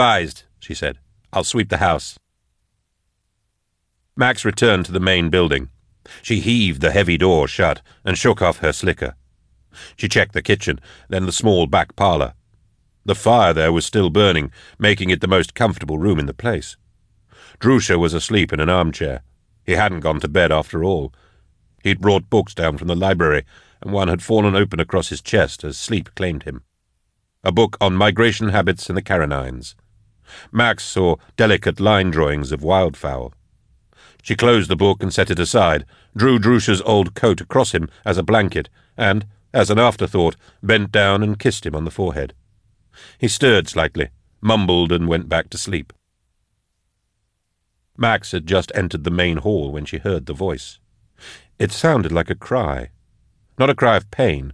Advised, she said. I'll sweep the house. Max returned to the main building. She heaved the heavy door shut and shook off her slicker. She checked the kitchen, then the small back parlour. The fire there was still burning, making it the most comfortable room in the place. Drusha was asleep in an armchair. He hadn't gone to bed after all. He'd brought books down from the library, and one had fallen open across his chest as sleep claimed him. A book on migration habits in the Carinines. Max saw delicate line drawings of wildfowl. She closed the book and set it aside, drew Drusha's old coat across him as a blanket, and, as an afterthought, bent down and kissed him on the forehead. He stirred slightly, mumbled, and went back to sleep. Max had just entered the main hall when she heard the voice. It sounded like a cry. Not a cry of pain,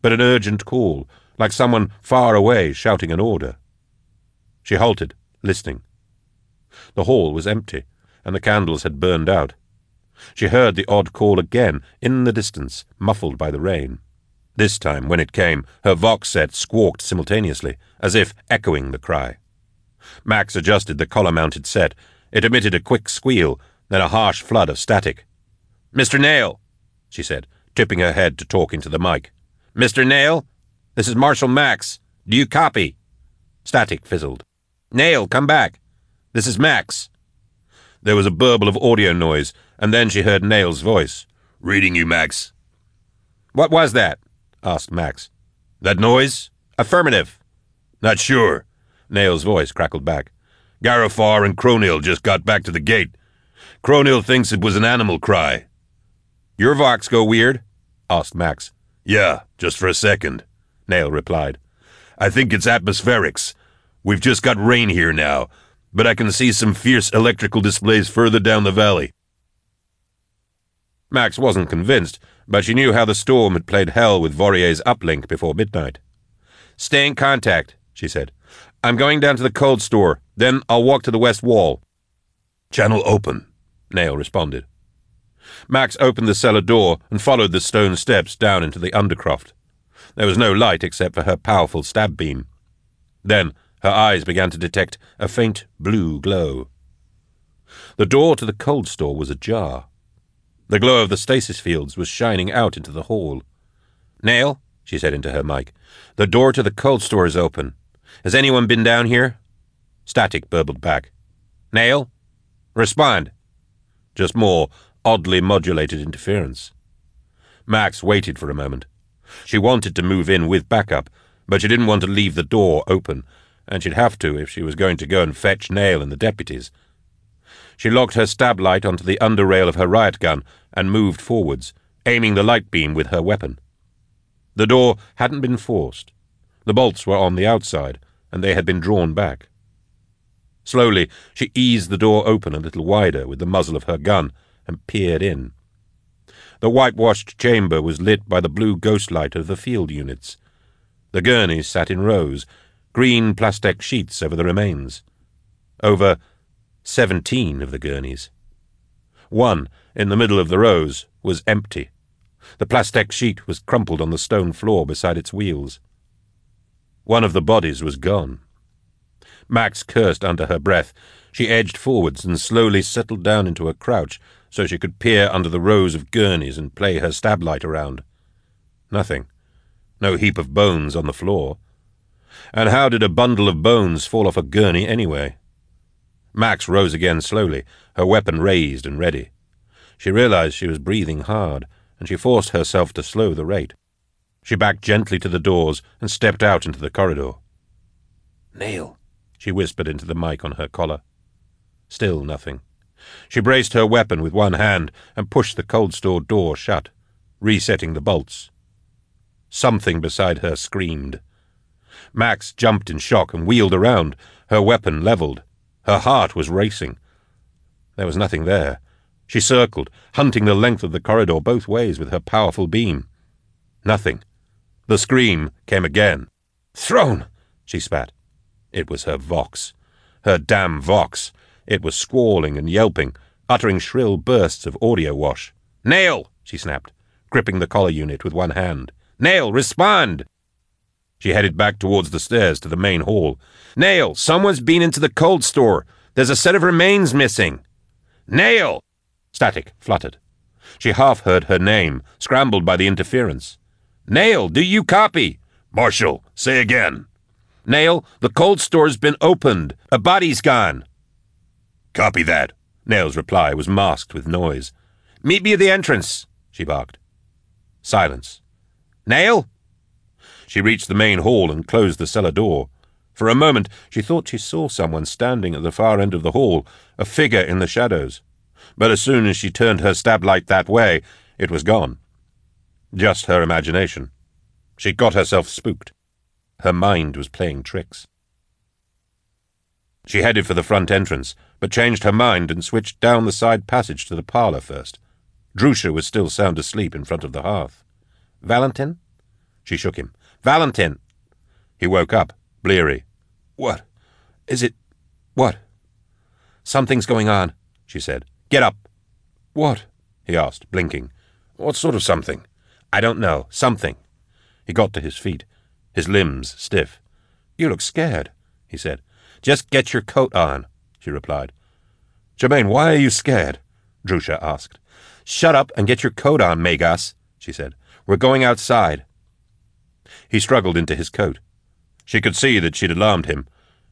but an urgent call, like someone far away shouting an order. She halted, listening. The hall was empty, and the candles had burned out. She heard the odd call again, in the distance, muffled by the rain. This time, when it came, her Vox set squawked simultaneously, as if echoing the cry. Max adjusted the collar-mounted set. It emitted a quick squeal, then a harsh flood of static. Mr. Nayl, she said, tipping her head to talk into the mic. Mr. Nayl, this is Marshal Max. Do you copy? Static fizzled. Nayl, come back. This is Max. There was a burble of audio noise, and then she heard Nayl's voice. Reading you, Max. What was that? asked Max. That noise? Affirmative. Not sure. Nayl's voice crackled back. Garifar and Kronil just got back to the gate. Kronil thinks it was an animal cry. Your Vox go weird? asked Max. Yeah, just for a second, Nayl replied. I think it's atmospherics. We've just got rain here now, but I can see some fierce electrical displays further down the valley. Max wasn't convinced, but she knew how the storm had played hell with Vorier's uplink before midnight. Stay in contact, she said. I'm going down to the cold store, then I'll walk to the west wall. Channel open, Nayl responded. Max opened the cellar door and followed the stone steps down into the undercroft. There was no light except for her powerful stab beam. Then her eyes began to detect a faint blue glow. The door to the cold store was ajar. The glow of the stasis fields was shining out into the hall. Nayl, she said into her mic, the door to the cold store is open. Has anyone been down here? Static burbled back. Nayl? Respond. Just more oddly modulated interference. Max waited for a moment. She wanted to move in with backup, but she didn't want to leave the door open, and she'd have to if she was going to go and fetch Nayl and the deputies. She locked her stab light onto the under rail of her riot gun and moved forwards, aiming the light beam with her weapon. The door hadn't been forced. The bolts were on the outside, and they had been drawn back. Slowly, she eased the door open a little wider with the muzzle of her gun and peered in. The whitewashed chamber was lit by the blue ghost light of the field units. The gurneys sat in rows, green plastic sheets over the remains. Over seventeen of the gurneys. One, in the middle of the rows, was empty. The plastic sheet was crumpled on the stone floor beside its wheels. One of the bodies was gone. Max cursed under her breath. She edged forwards and slowly settled down into a crouch so she could peer under the rows of gurneys and play her stab light around. Nothing. No heap of bones on the floor. And how did a bundle of bones fall off a gurney anyway? Max rose again slowly, her weapon raised and ready. She realized she was breathing hard, and she forced herself to slow the rate. She backed gently to the doors and stepped out into the corridor. Nayl, she whispered into the mic on her collar. Still nothing. She braced her weapon with one hand and pushed the cold store door shut, resetting the bolts. Something beside her screamed. Max jumped in shock and wheeled around, her weapon leveled. Her heart was racing. There was nothing there. She circled, hunting the length of the corridor both ways with her powerful beam. Nothing. The scream came again. Throne! she spat. It was her Vox. Her damn Vox. It was squalling and yelping, uttering shrill bursts of audio wash. Nayl! she snapped, gripping the collar unit with one hand. Nayl, respond! She headed back towards the stairs to the main hall. Nayl, someone's been into the cold store. There's a set of remains missing. Nayl! Static fluttered. She half heard her name, scrambled by the interference. Nayl, do you copy? Marshal, say again. Nayl, the cold store's been opened. A body's gone. Copy that. Nayl's reply was masked with noise. Meet me at the entrance, she barked. Silence. Nayl? She reached the main hall and closed the cellar door. For a moment she thought she saw someone standing at the far end of the hall, a figure in the shadows. But as soon as she turned her stab light that way, it was gone. Just her imagination. She got herself spooked. Her mind was playing tricks. She headed for the front entrance, but changed her mind and switched down the side passage to the parlour first. Drusha was still sound asleep in front of the hearth. Valentin? She shook him. Valentin! He woke up, bleary. What? Is it. What? Something's going on, she said. Get up. What? he asked, blinking. What sort of something? I don't know. Something. He got to his feet, his limbs stiff. You look scared, he said. Just get your coat on, she replied. Germaine, why are you scared? Drusha asked. Shut up and get your coat on, Magos, she said. We're going outside. He struggled into his coat. She could see that she'd alarmed him.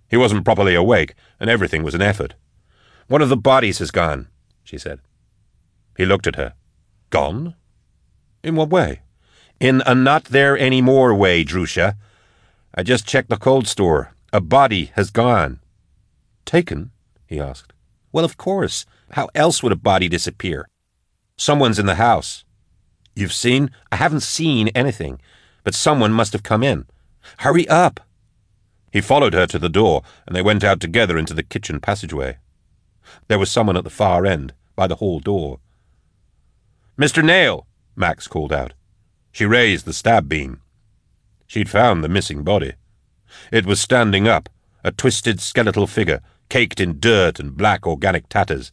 He wasn't properly awake, and everything was an effort. One of the bodies has gone, she said. He looked at her. Gone? In what way? In a not there any more way, Drusha. I just checked the cold store. A body has gone. Taken? he asked. Well, of course. How else would a body disappear? Someone's in the house. You've seen? I haven't seen anything, but someone must have come in. Hurry up! He followed her to the door, and they went out together into the kitchen passageway. There was someone at the far end, by the hall door. Mr. Nayl! Max called out. She raised the stab beam. She'd found the missing body. It was standing up, a twisted skeletal figure, caked in dirt and black organic tatters.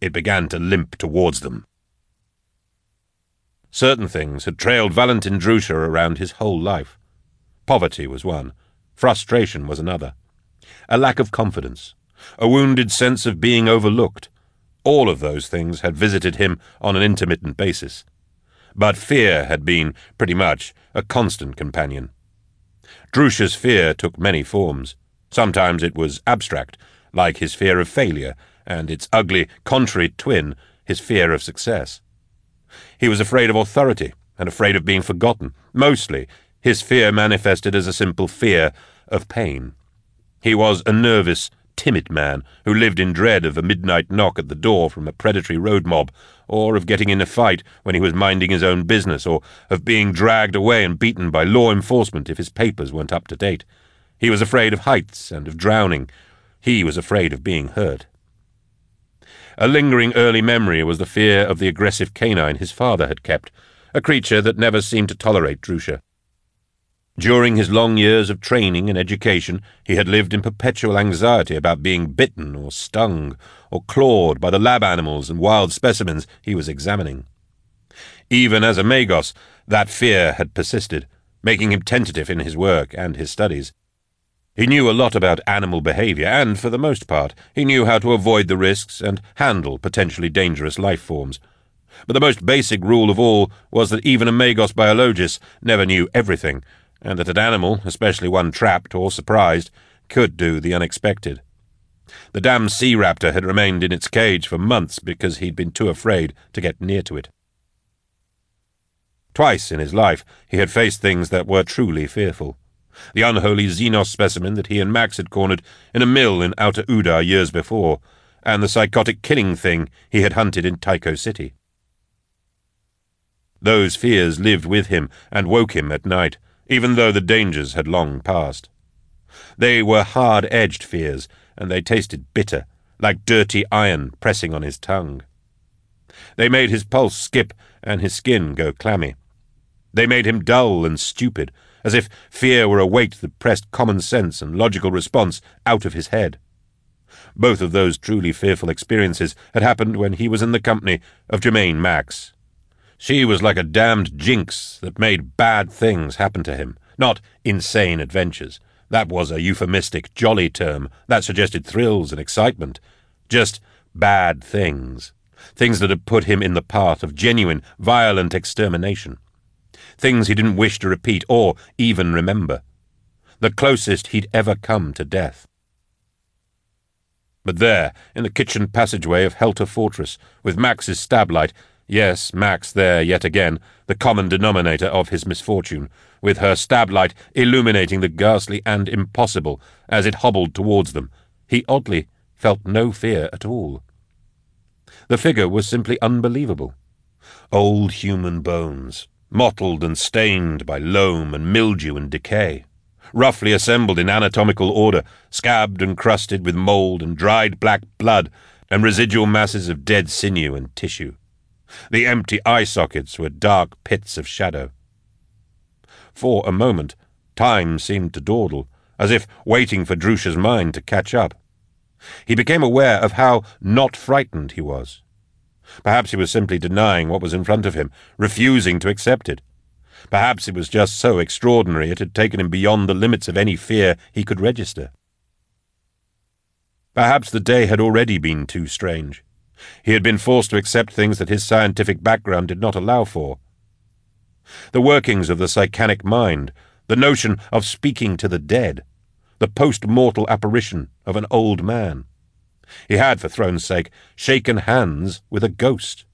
It began to limp towards them. Certain things had trailed Valentin Drusha around his whole life. Poverty was one. Frustration was another. A lack of confidence. A wounded sense of being overlooked. All of those things had visited him on an intermittent basis. But fear had been, pretty much, a constant companion. Drusha's fear took many forms. Sometimes it was abstract, like his fear of failure, and its ugly, contrary twin, his fear of success. He was afraid of authority and afraid of being forgotten. Mostly, his fear manifested as a simple fear of pain. He was a nervous, timid man who lived in dread of a midnight knock at the door from a predatory road mob, or of getting in a fight when he was minding his own business, or of being dragged away and beaten by law enforcement if his papers weren't up to date. He was afraid of heights and of drowning. He was afraid of being hurt. A lingering early memory was the fear of the aggressive canine his father had kept, a creature that never seemed to tolerate Drusha. During his long years of training and education, he had lived in perpetual anxiety about being bitten or stung or clawed by the lab animals and wild specimens he was examining. Even as a Magos, that fear had persisted, making him tentative in his work and his studies. He knew a lot about animal behavior, and, for the most part, he knew how to avoid the risks and handle potentially dangerous life forms. But the most basic rule of all was that even a Magos biologist never knew everything, and that an animal, especially one trapped or surprised, could do the unexpected. The damned sea raptor had remained in its cage for months because he'd been too afraid to get near to it. Twice in his life he had faced things that were truly fearful the unholy Xenos specimen that he and Max had cornered in a mill in Outer Udar years before, and the psychotic killing thing he had hunted in Tycho City. Those fears lived with him and woke him at night, even though the dangers had long passed. They were hard-edged fears, and they tasted bitter, like dirty iron pressing on his tongue. They made his pulse skip and his skin go clammy. They made him dull and stupid, as if fear were a weight that pressed common sense and logical response out of his head. Both of those truly fearful experiences had happened when he was in the company of Germaine Max. She was like a damned jinx that made bad things happen to him, Not insane adventures. That was a euphemistic, jolly term that suggested thrills and excitement. Just bad things. Things that had put him in the path of genuine, violent extermination. Things he didn't wish to repeat or even remember. The closest he'd ever come to death. But there, in the kitchen passageway of Helter Fortress, with Max's stab light, yes, Max there yet again, the common denominator of his misfortune, with her stab light illuminating the ghastly and impossible as it hobbled towards them, he oddly felt no fear at all. The figure was simply unbelievable. Old human bones, mottled and stained by loam and mildew and decay roughly assembled in anatomical order, scabbed and crusted with mould and dried black blood, and residual masses of dead sinew and tissue. The empty eye sockets were dark pits of shadow. For a moment, time seemed to dawdle, as if waiting for Drusha's mind to catch up. He became aware of how not frightened he was. Perhaps he was simply denying what was in front of him, refusing to accept it. Perhaps it was just so extraordinary it had taken him beyond the limits of any fear he could register. Perhaps the day had already been too strange. He had been forced to accept things that his scientific background did not allow for. The workings of the psykanic mind, the notion of speaking to the dead, the post-mortal apparition of an old man. He had, for throne's sake, shaken hands with a ghost.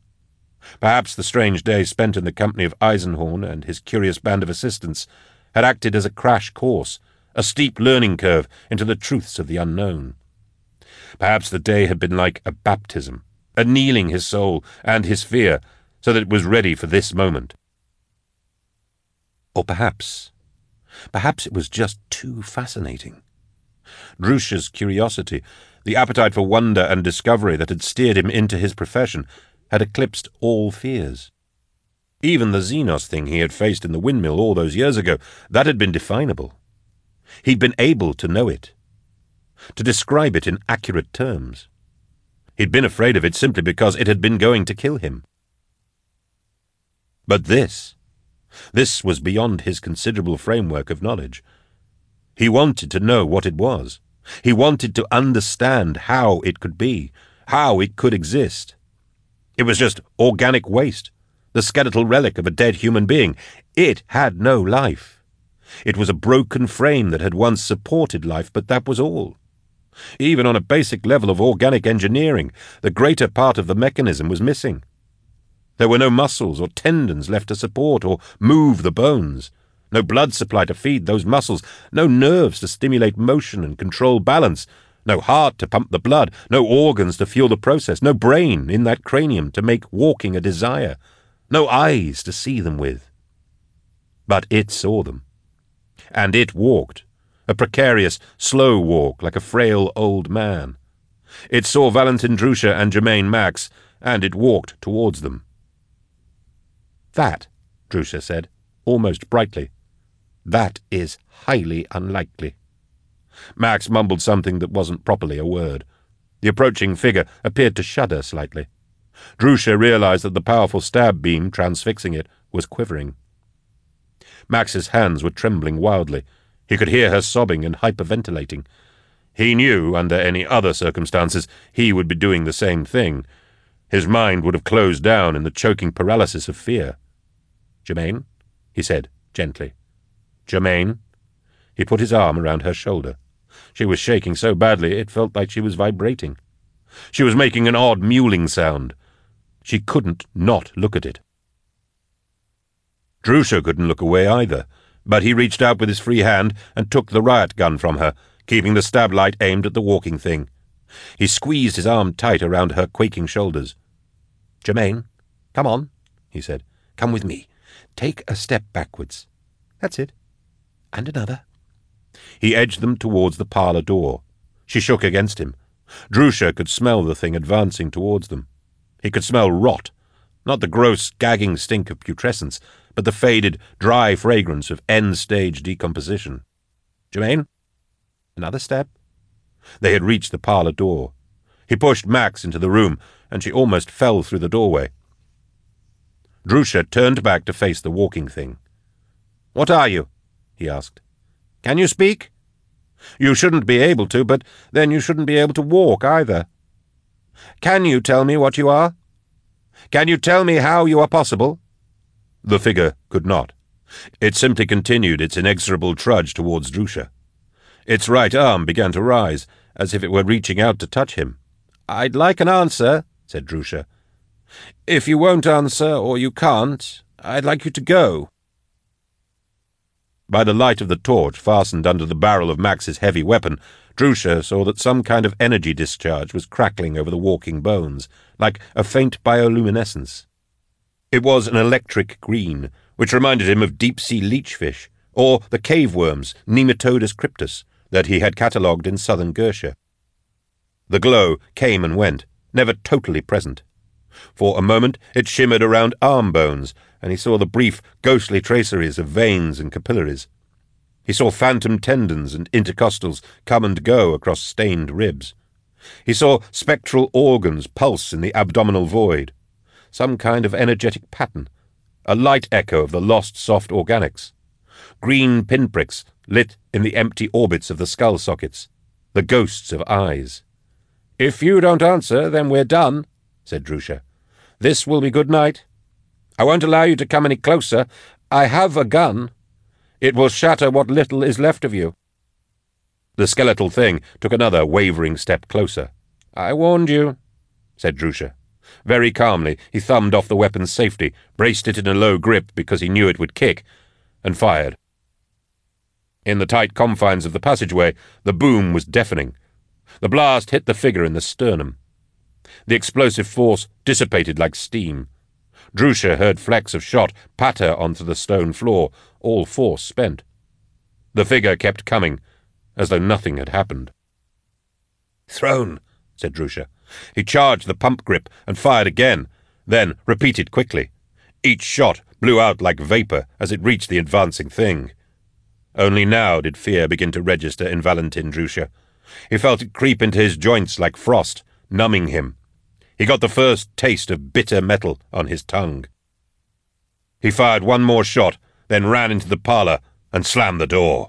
Perhaps the strange day spent in the company of Eisenhorn and his curious band of assistants had acted as a crash course, a steep learning curve into the truths of the unknown. Perhaps the day had been like a baptism, annealing his soul and his fear so that it was ready for this moment. Or perhaps, perhaps it was just too fascinating. Drusha's curiosity, the appetite for wonder and discovery that had steered him into his profession, had eclipsed all fears. Even the Xenos thing he had faced in the windmill all those years ago, that had been definable. He'd been able to know it, to describe it in accurate terms. He'd been afraid of it simply because it had been going to kill him. But this, this was beyond his considerable framework of knowledge. He wanted to know what it was. He wanted to understand how it could be, how it could exist. It was just organic waste, the skeletal relic of a dead human being. It had no life. It was a broken frame that had once supported life, but that was all. Even on a basic level of organic engineering, the greater part of the mechanism was missing. There were no muscles or tendons left to support or move the bones, no blood supply to feed those muscles, no nerves to stimulate motion and control balance, no heart to pump the blood, no organs to fuel the process, no brain in that cranium to make walking a desire, no eyes to see them with. But it saw them. And it walked, a precarious, slow walk like a frail old man. It saw Valentin Drusha and Germaine Max, and it walked towards them. That, Drusha said, almost brightly, that is highly unlikely. Max mumbled something that wasn't properly a word. The approaching figure appeared to shudder slightly. Drusha realized that the powerful stab beam transfixing it was quivering. Max's hands were trembling wildly. He could hear her sobbing and hyperventilating. He knew, under any other circumstances, he would be doing the same thing. His mind would have closed down in the choking paralysis of fear. Germaine, he said gently. Germaine. He put his arm around her shoulder. She was shaking so badly it felt like she was vibrating. She was making an odd mewling sound. She couldn't not look at it. Drusha couldn't look away either, but he reached out with his free hand and took the riot gun from her, keeping the stab light aimed at the walking thing. He squeezed his arm tight around her quaking shoulders. Germaine, come on, he said. Come with me. Take a step backwards. That's it. And another. He edged them towards the parlour door. She shook against him. Drusha could smell the thing advancing towards them. He could smell rot, not the gross, gagging stink of putrescence, but the faded, dry fragrance of end-stage decomposition. Germaine? Another step? They had reached the parlour door. He pushed Max into the room, and she almost fell through the doorway. Drusha turned back to face the walking thing. What are you? He asked. Can you speak? You shouldn't be able to, but then you shouldn't be able to walk either. Can you tell me what you are? Can you tell me how you are possible? The figure could not. It simply continued its inexorable trudge towards Drusha. Its right arm began to rise, as if it were reaching out to touch him. I'd like an answer, said Drusha. If you won't answer, or you can't, I'd like you to go. By the light of the torch fastened under the barrel of Max's heavy weapon, Drusha saw that some kind of energy discharge was crackling over the walking bones, like a faint bioluminescence. It was an electric green, which reminded him of deep-sea leechfish, or the cave worms, Nematodus cryptus, that he had catalogued in southern Gertia. The glow came and went, never totally present. For a moment it shimmered around arm bones, and he saw the brief, ghostly traceries of veins and capillaries. He saw phantom tendons and intercostals come and go across stained ribs. He saw spectral organs pulse in the abdominal void, some kind of energetic pattern, a light echo of the lost soft organics. Green pinpricks lit in the empty orbits of the skull sockets, the ghosts of eyes. If you don't answer, then we're done, said Drusha. This will be good night. I won't allow you to come any closer. I have a gun. It will shatter what little is left of you. The skeletal thing took another wavering step closer. I warned you, said Drusha. Very calmly, he thumbed off the weapon's safety, braced it in a low grip because he knew it would kick, and fired. In the tight confines of the passageway, the boom was deafening. The blast hit the figure in the sternum. The explosive force dissipated like steam. Drusha heard flecks of shot patter onto the stone floor, all force spent. The figure kept coming, as though nothing had happened. Throne, said Drusha. He charged the pump grip and fired again, then repeated quickly. Each shot blew out like vapour as it reached the advancing thing. Only now did fear begin to register in Valentin Drusha. He felt it creep into his joints like frost, numbing him. He got the first taste of bitter metal on his tongue. He fired one more shot, then ran into the parlour and slammed the door.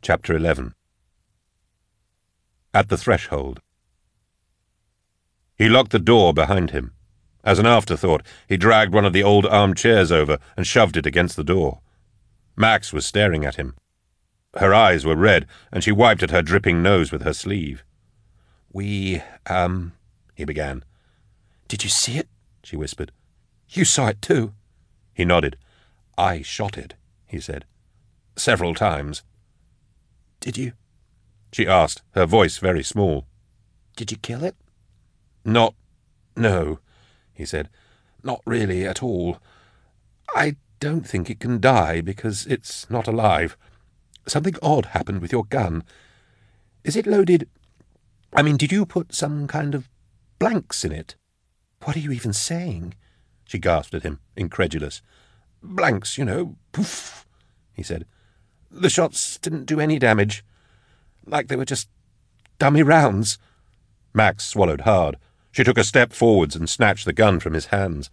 Chapter 11 At the Threshold He locked the door behind him. As an afterthought, he dragged one of the old armchairs over and shoved it against the door. Max was staring at him. Her eyes were red, and she wiped at her dripping nose with her sleeve. We, um, he began. Did you see it? she whispered. You saw it too. He nodded. I shot it, he said. Several times. Did you? She asked, her voice very small. Did you kill it? Not. no, he said. Not really at all. I don't think it can die because it's not alive. Something odd happened with your gun. Is it loaded? I mean, did you put some kind of blanks in it? What are you even saying? She gasped at him, incredulous. Blanks, you know. Poof, he said. The shots didn't do any damage. Like they were just dummy rounds. Max swallowed hard. She took a step forwards and snatched the gun from his hands.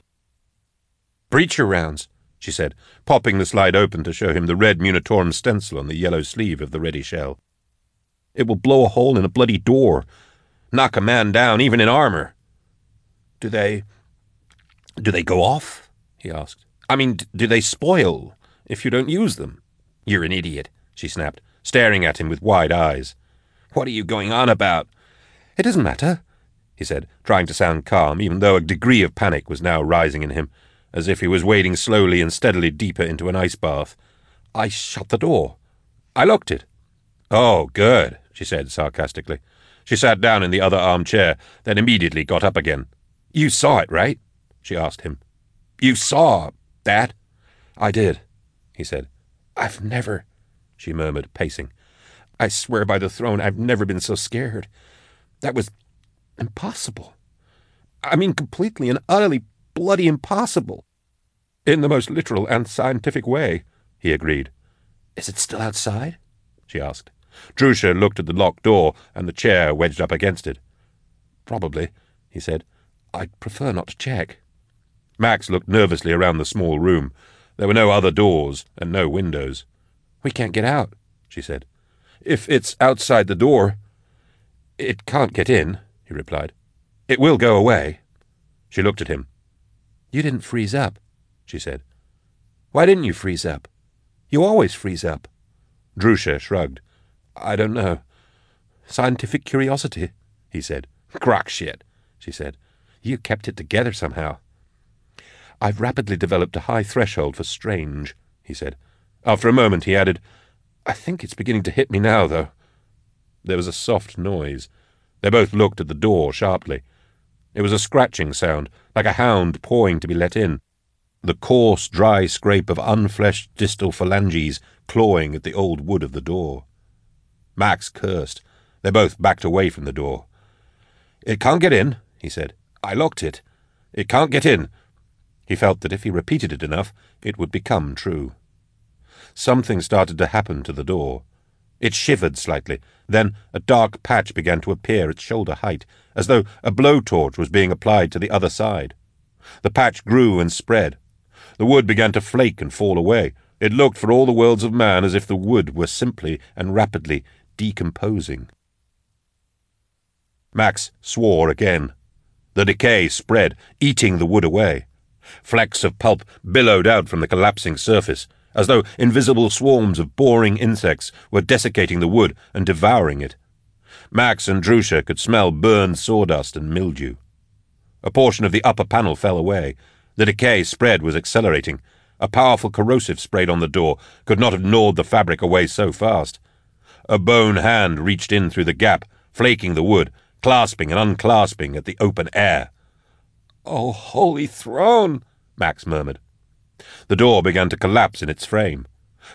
Breacher rounds, she said, popping the slide open to show him the red Munitorum stencil on the yellow sleeve of the ready shell. It will blow a hole in a bloody door, knock a man down, even in armor. Do they. do they go off? he asked. I mean, do they spoil if you don't use them? You're an idiot, she snapped, staring at him with wide eyes. What are you going on about? It doesn't matter, he said, trying to sound calm, even though a degree of panic was now rising in him as if he was wading slowly and steadily deeper into an ice bath. I shut the door. I locked it. Oh, good, she said sarcastically. She sat down in the other armchair, then immediately got up again. You saw it, right? she asked him. You saw that? I did, he said. I've never, she murmured, pacing. I swear by the throne I've never been so scared. That was impossible. I mean, completely and utterly bloody impossible. In the most literal and scientific way, he agreed. Is it still outside? she asked. Drusha looked at the locked door and the chair wedged up against it. Probably, he said. I'd prefer not to check. Max looked nervously around the small room. There were no other doors and no windows. We can't get out, she said. If it's outside the door, it can't get in, he replied. It will go away. She looked at him. You didn't freeze up, she said. Why didn't you freeze up? You always freeze up. Drusha shrugged. I don't know. Scientific curiosity, he said. Crock shit, she said. You kept it together somehow. I've rapidly developed a high threshold for strange, he said. After a moment, he added, I think it's beginning to hit me now, though. There was a soft noise. They both looked at the door sharply. It was a scratching sound, like a hound pawing to be let in. The coarse, dry scrape of unfleshed distal phalanges clawing at the old wood of the door. Max cursed. They both backed away from the door. It can't get in, he said. I locked it. It can't get in. He felt that if he repeated it enough, it would become true. Something started to happen to the door. It shivered slightly. Then a dark patch began to appear at shoulder height, as though a blowtorch was being applied to the other side. The patch grew and spread. The wood began to flake and fall away. It looked for all the worlds of man as if the wood were simply and rapidly decomposing. Max swore again. The decay spread, eating the wood away. Flecks of pulp billowed out from the collapsing surface, as though invisible swarms of boring insects were desiccating the wood and devouring it. Max and Drusha could smell burned sawdust and mildew. A portion of the upper panel fell away. The decay spread was accelerating. A powerful corrosive sprayed on the door could not have gnawed the fabric away so fast. A bone hand reached in through the gap, flaking the wood, clasping and unclasping at the open air. Oh, holy throne! Max murmured. The door began to collapse in its frame.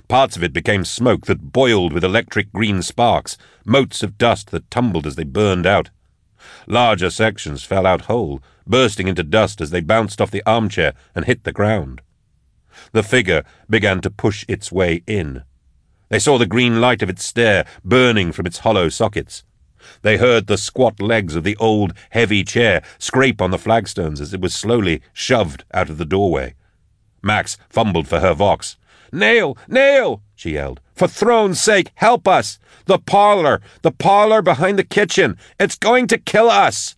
Parts of it became smoke that boiled with electric green sparks, motes of dust that tumbled as they burned out. Larger sections fell out whole, bursting into dust as they bounced off the armchair and hit the ground. The figure began to push its way in. They saw the green light of its stare burning from its hollow sockets. They heard the squat legs of the old, heavy chair scrape on the flagstones as it was slowly shoved out of the doorway. Max fumbled for her vox. Nayl! Nayl! she yelled. For throne's sake, help us! The parlor! The parlor behind the kitchen! It's going to kill us!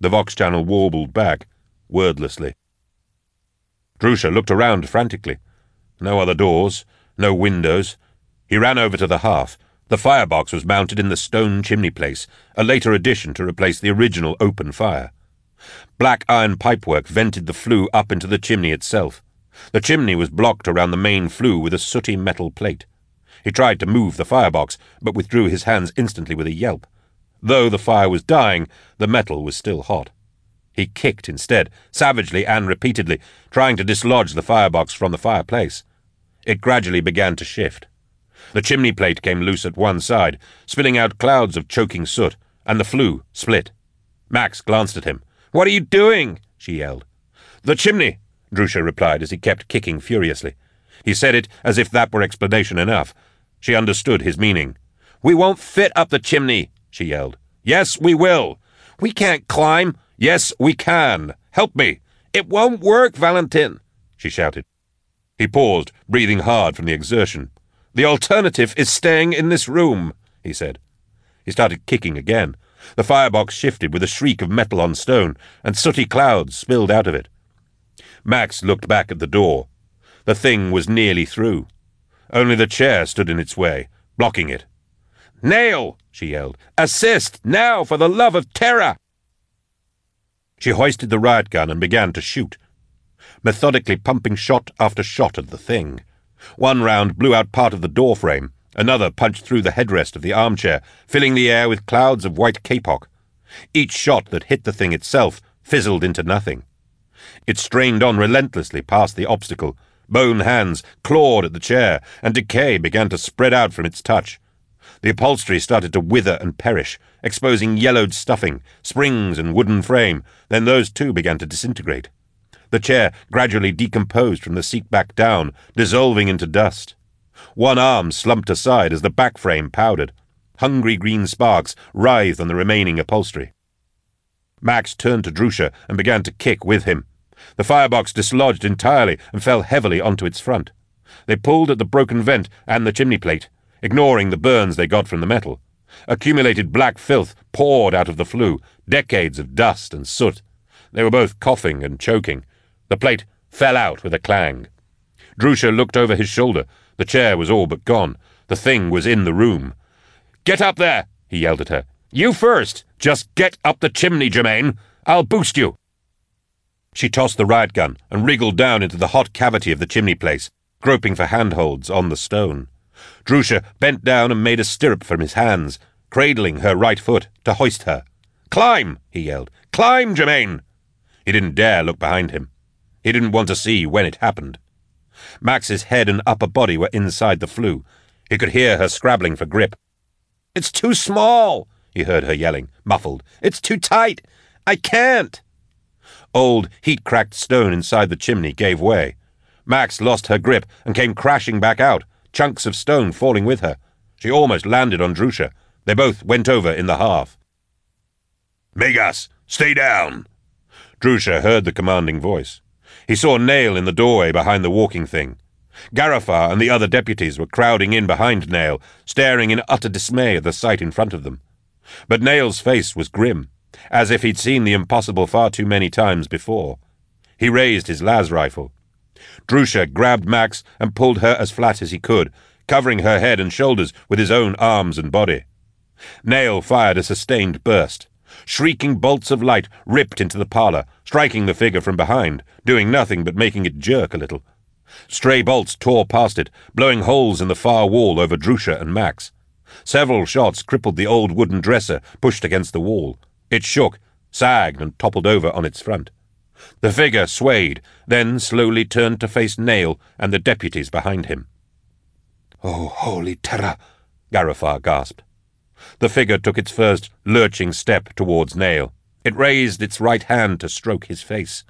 The vox channel warbled back, wordlessly. Drusha looked around frantically. No other doors, no windows. He ran over to the hearth. The firebox was mounted in the stone chimney place, a later addition to replace the original open fire. Black iron pipework vented the flue up into the chimney itself. The chimney was blocked around the main flue with a sooty metal plate. He tried to move the firebox, but withdrew his hands instantly with a yelp. Though the fire was dying, the metal was still hot. He kicked instead, savagely and repeatedly, trying to dislodge the firebox from the fireplace. It gradually began to shift. The chimney plate came loose at one side, spilling out clouds of choking soot, and the flue split. Max glanced at him. What are you doing? she yelled. The chimney, Drusha replied as he kept kicking furiously. He said it as if that were explanation enough. She understood his meaning. We won't fit up the chimney, she yelled. Yes, we will. We can't climb. Yes, we can. Help me. It won't work, Valentin, she shouted. He paused, breathing hard from the exertion. The alternative is staying in this room, he said. He started kicking again. The firebox shifted with a shriek of metal on stone, and sooty clouds spilled out of it. Max looked back at the door. The thing was nearly through. Only the chair stood in its way, blocking it. Nayl! she yelled. Assist! Now, for the love of Terra! She hoisted the riot gun and began to shoot, methodically pumping shot after shot at the thing. One round blew out part of the door frame, another punched through the headrest of the armchair, filling the air with clouds of white kapok. Each shot that hit the thing itself fizzled into nothing. It strained on relentlessly past the obstacle. Bone hands clawed at the chair, and decay began to spread out from its touch. The upholstery started to wither and perish, exposing yellowed stuffing, springs, and wooden frame. Then those too began to disintegrate. The chair gradually decomposed from the seat back down, dissolving into dust. One arm slumped aside as the back frame powdered. Hungry green sparks writhed on the remaining upholstery. Max turned to Drusha and began to kick with him. The firebox dislodged entirely and fell heavily onto its front. They pulled at the broken vent and the chimney plate, ignoring the burns they got from the metal. Accumulated black filth poured out of the flue, decades of dust and soot. They were both coughing and choking. The plate fell out with a clang. Drusha looked over his shoulder. The chair was all but gone. The thing was in the room. Get up there, he yelled at her. You first! Just get up the chimney, Germaine! I'll boost you! She tossed the riot gun and wriggled down into the hot cavity of the chimney place, groping for handholds on the stone. Drusha bent down and made a stirrup from his hands, cradling her right foot to hoist her. Climb! he yelled. Climb, Germaine! He didn't dare look behind him. He didn't want to see when it happened. Max's head and upper body were inside the flue. He could hear her scrabbling for grip. It's too small, he heard her yelling, muffled. It's too tight. I can't. Old, heat cracked stone inside the chimney gave way. Max lost her grip and came crashing back out, chunks of stone falling with her. She almost landed on Drusha. They both went over in the half. Magos, stay down! Drusha heard the commanding voice. He saw Nayl in the doorway behind the walking thing. Garifar and the other deputies were crowding in behind Nayl, staring in utter dismay at the sight in front of them. But Nayl's face was grim, as if he'd seen the impossible far too many times before. He raised his las rifle. Drusha grabbed Max and pulled her as flat as he could, covering her head and shoulders with his own arms and body. Nayl fired a sustained burst. Shrieking bolts of light ripped into the parlour, striking the figure from behind, doing nothing but making it jerk a little. Stray bolts tore past it, blowing holes in the far wall over Drusha and Max. Several shots crippled the old wooden dresser pushed against the wall. It shook, sagged, and toppled over on its front. The figure swayed, then slowly turned to face Nayl and the deputies behind him. Oh, holy Terra! Garifar gasped. The figure took its first lurching step towards Nayl. It raised its right hand to stroke his face.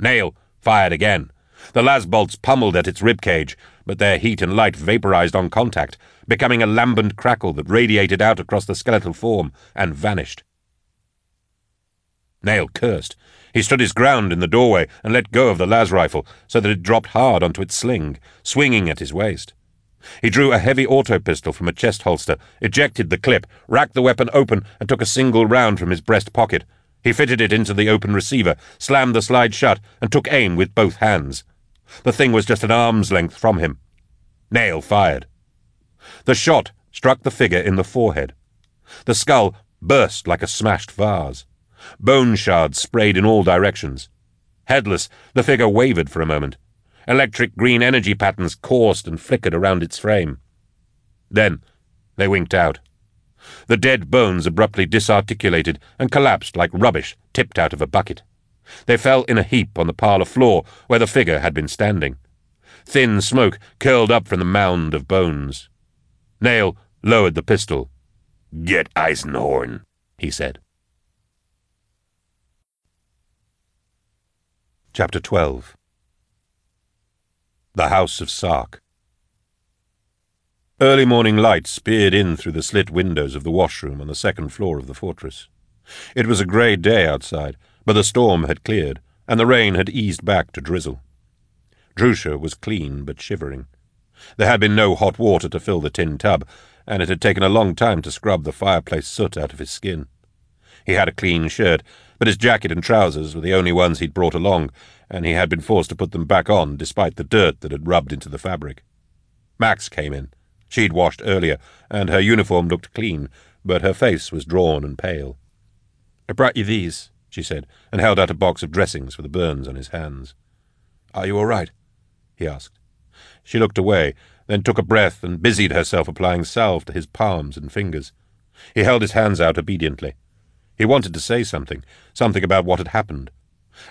Nayl fired again. The las bolts pummeled at its rib cage, but their heat and light vaporized on contact, becoming a lambent crackle that radiated out across the skeletal form and vanished. Nayl cursed. He stood his ground in the doorway and let go of the las rifle so that it dropped hard onto its sling, swinging at his waist. He drew a heavy auto pistol from a chest holster, ejected the clip, racked the weapon open, and took a single round from his breast pocket. He fitted it into the open receiver, slammed the slide shut, and took aim with both hands. The thing was just an arm's length from him. Nayl fired. The shot struck the figure in the forehead. The skull burst like a smashed vase. Bone shards sprayed in all directions. Headless, the figure wavered for a moment. Electric green energy patterns coursed and flickered around its frame. Then they winked out. The dead bones abruptly disarticulated and collapsed like rubbish tipped out of a bucket. They fell in a heap on the parlour floor where the figure had been standing. Thin smoke curled up from the mound of bones. Nayl lowered the pistol. Get Eisenhorn, he said. Chapter 12 The House of Sark Early morning light speared in through the slit windows of the washroom on the second floor of the fortress. It was a grey day outside, but the storm had cleared, and the rain had eased back to drizzle. Drusha was clean but shivering. There had been no hot water to fill the tin tub, and it had taken a long time to scrub the fireplace soot out of his skin. He had a clean shirt, but his jacket and trousers were the only ones he'd brought along, and he had been forced to put them back on despite the dirt that had rubbed into the fabric. Max came in. She'd washed earlier, and her uniform looked clean, but her face was drawn and pale. I brought you these, she said, and held out a box of dressings for the burns on his hands. Are you all right? he asked. She looked away, then took a breath and busied herself applying salve to his palms and fingers. He held his hands out obediently. He wanted to say something, something about what had happened,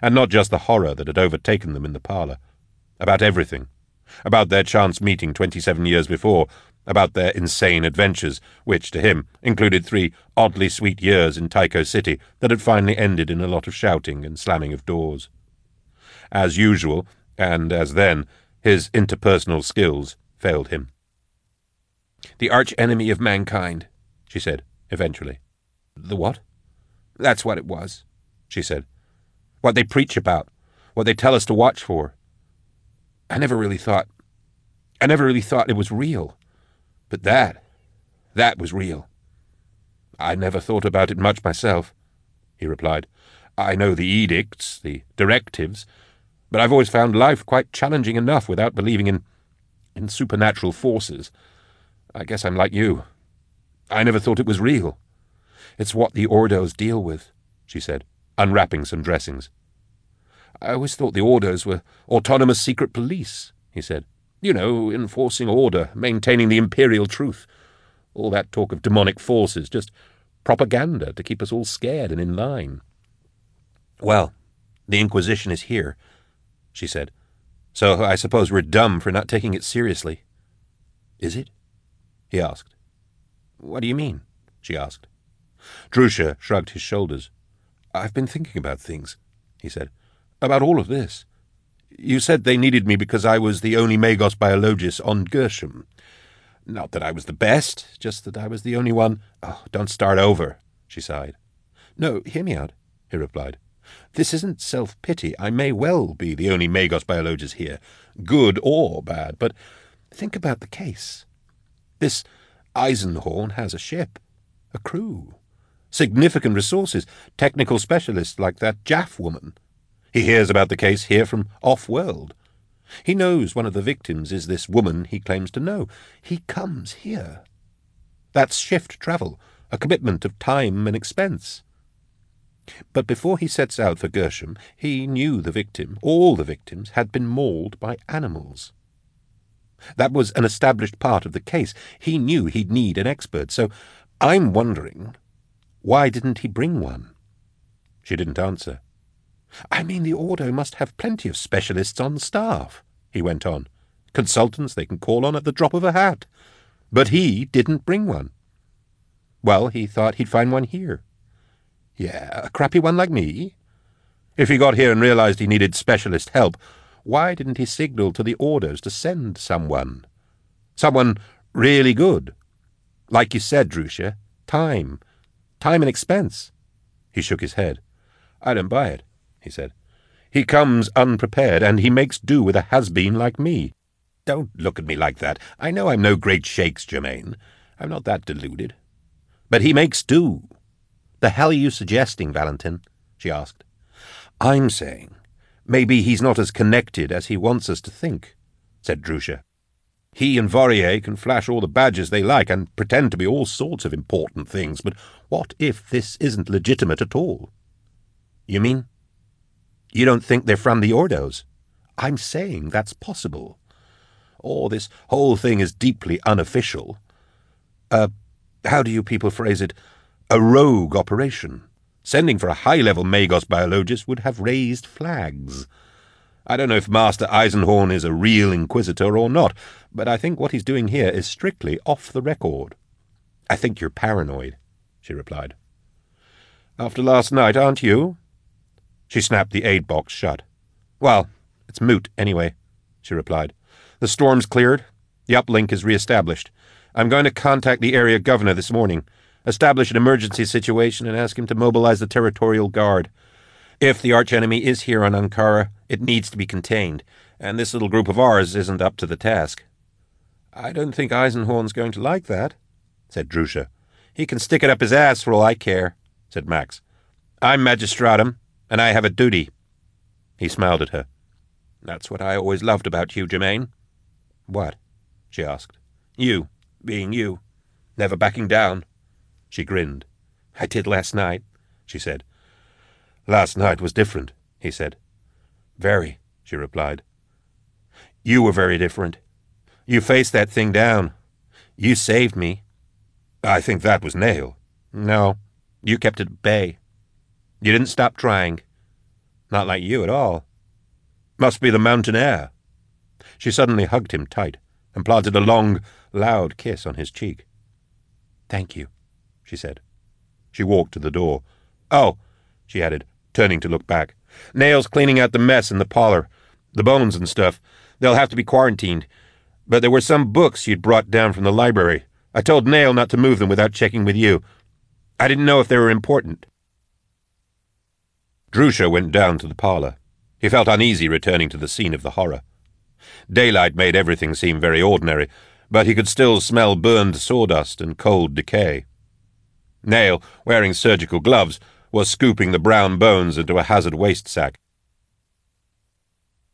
and not just the horror that had overtaken them in the parlour, about everything, about their chance meeting twenty-seven years before, about their insane adventures, which, to him, included three oddly sweet years in Tycho City that had finally ended in a lot of shouting and slamming of doors. As usual, and as then, his interpersonal skills failed him. The arch enemy of mankind, she said, eventually. The what? That's what it was, she said. What they preach about, what they tell us to watch for. I never really thought. I never really thought it was real. But that, that was real. I never thought about it much myself, he replied. I know the edicts, the directives, but I've always found life quite challenging enough without believing in. in supernatural forces. I guess I'm like you. I never thought it was real. It's what the Ordos deal with, she said, unwrapping some dressings. I always thought the Ordos were autonomous secret police, he said. You know, enforcing order, maintaining the imperial truth. All that talk of demonic forces, just propaganda to keep us all scared and in line. Well, the Inquisition is here, she said. So I suppose we're dumb for not taking it seriously. Is it? he asked. What do you mean? she asked. Drusha shrugged his shoulders. I've been thinking about things, he said. About all of this. You said they needed me because I was the only Magos Biologis on Gershom. Not that I was the best, just that I was the only one. Oh, don't start over, she sighed. No, hear me out, he replied. This isn't self pity. I may well be the only Magos Biologis here, good or bad, but think about the case. This Eisenhorn has a ship, a crew, significant resources, technical specialists like that Jaff woman. He hears about the case here from off world. He knows one of the victims is this woman he claims to know. He comes here. That's shift travel, a commitment of time and expense. But before he sets out for Gershom, he knew the victim, all the victims, had been mauled by animals. That was an established part of the case. He knew he'd need an expert, so I'm wondering, why didn't he bring one? She didn't answer. I mean, the Ordo must have plenty of specialists on staff, he went on. Consultants they can call on at the drop of a hat. But he didn't bring one. Well, he thought he'd find one here. Yeah, a crappy one like me? If he got here and realized he needed specialist help, why didn't he signal to the Ordos to send someone? Someone really good. Like you said, Drusha, time. Time and expense. He shook his head. I don't buy it he said. He comes unprepared, and he makes do with a has-been like me. Don't look at me like that. I know I'm no great shakes, Germain. I'm not that deluded. But he makes do. The hell are you suggesting, Valentin? she asked. I'm saying maybe he's not as connected as he wants us to think, said Drusha. He and Vorier can flash all the badges they like and pretend to be all sorts of important things, but what if this isn't legitimate at all? You mean? You don't think they're from the Ordos? I'm saying that's possible. Or this whole thing is deeply unofficial. A, how do you people phrase it? A rogue operation. Sending for a high-level Magos biologist would have raised flags. I don't know if Master Eisenhorn is a real Inquisitor or not, but I think what he's doing here is strictly off the record. I think you're paranoid, she replied. After last night, aren't you? She snapped the aid box shut. Well, it's moot, anyway, she replied. The storm's cleared. The uplink is re-established. I'm going to contact the area governor this morning, establish an emergency situation, and ask him to mobilize the territorial guard. If the archenemy is here on Ankara, it needs to be contained, and this little group of ours isn't up to the task. I don't think Eisenhorn's going to like that, said Drusha. He can stick it up his ass for all I care, said Max. I'm magistratum, and I have a duty. He smiled at her. That's what I always loved about you, Germain. What? she asked. You, being you, never backing down. She grinned. I did last night, she said. Last night was different, he said. Very, she replied. You were very different. You faced that thing down. You saved me. I think that was Nayl. No, you kept at bay. You didn't stop trying. Not like you at all. Must be the mountain air. She suddenly hugged him tight and planted a long, loud kiss on his cheek. Thank you, she said. She walked to the door. Oh, she added, turning to look back. Nayl's cleaning out the mess in the parlor. The bones and stuff. They'll have to be quarantined. But there were some books you'd brought down from the library. I told Nayl not to move them without checking with you. I didn't know if they were important. Drusha went down to the parlour. He felt uneasy returning to the scene of the horror. Daylight made everything seem very ordinary, but he could still smell burned sawdust and cold decay. Nayl, wearing surgical gloves, was scooping the brown bones into a hazard waste sack.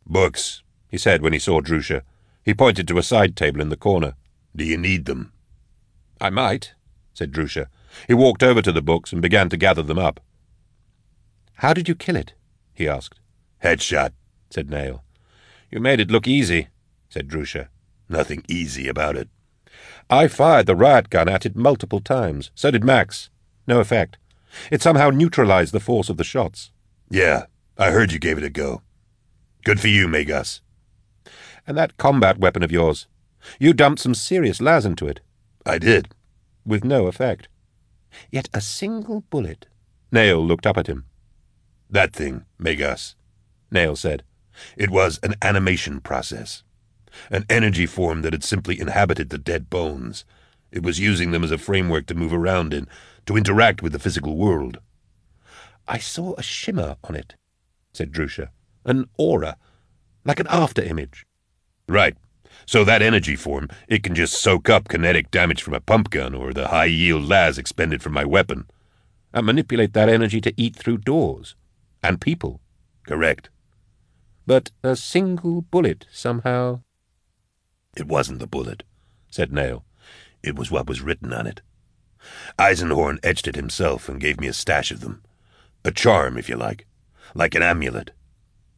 Books, he said when he saw Drusha. He pointed to a side table in the corner. Do you need them? I might, said Drusha. He walked over to the books and began to gather them up. How did you kill it? he asked. Headshot, said Nayl. You made it look easy, said Drusha. Nothing easy about it. I fired the riot gun at it multiple times. So did Max. No effect. It somehow neutralized the force of the shots. Yeah, I heard you gave it a go. Good for you, Magos. And that combat weapon of yours. You dumped some serious las into it. I did. With no effect. Yet a single bullet. Nayl looked up at him. That thing, Magos, Nayl said. It was an animation process. An energy form that had simply inhabited the dead bones. It was using them as a framework to move around in, to interact with the physical world. I saw a shimmer on it, said Drusha. An aura, like an after-image. Right. So that energy form, it can just soak up kinetic damage from a pump gun or the high-yield las expended from my weapon. And manipulate that energy to eat through doors. And people. Correct. But a single bullet somehow... It wasn't the bullet, said Nayl. It was what was written on it. Eisenhorn etched it himself and gave me a stash of them. A charm, if you like. Like an amulet.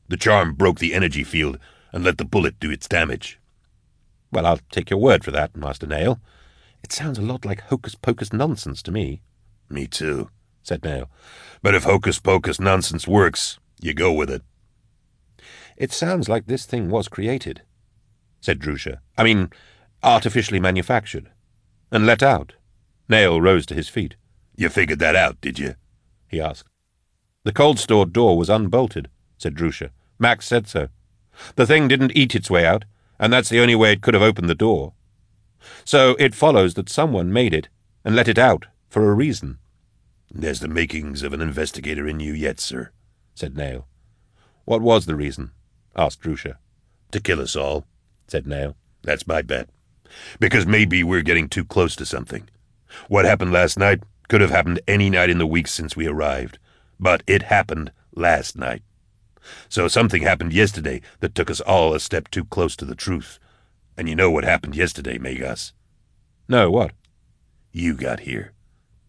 The charm broke the energy field and let the bullet do its damage. Well, I'll take your word for that, Master Nayl. It sounds a lot like hocus-pocus nonsense to me. Me too, said Nayl. But if hocus-pocus nonsense works, you go with it. It sounds like this thing was created, said Drusha. I mean, artificially manufactured. And let out. Nayl rose to his feet. You figured that out, did you? he asked. The cold store door was unbolted, said Drusha. Max said so. The thing didn't eat its way out, and that's the only way it could have opened the door. So it follows that someone made it and let it out for a reason. There's the makings of an investigator in you yet, sir, said Nayl. What was the reason? asked Drusha. To kill us all, said Nayl. That's my bet. Because maybe we're getting too close to something. What happened last night could have happened any night in the week since we arrived. But it happened last night. So something happened yesterday that took us all a step too close to the truth. And you know what happened yesterday, Magos? No, what? You got here,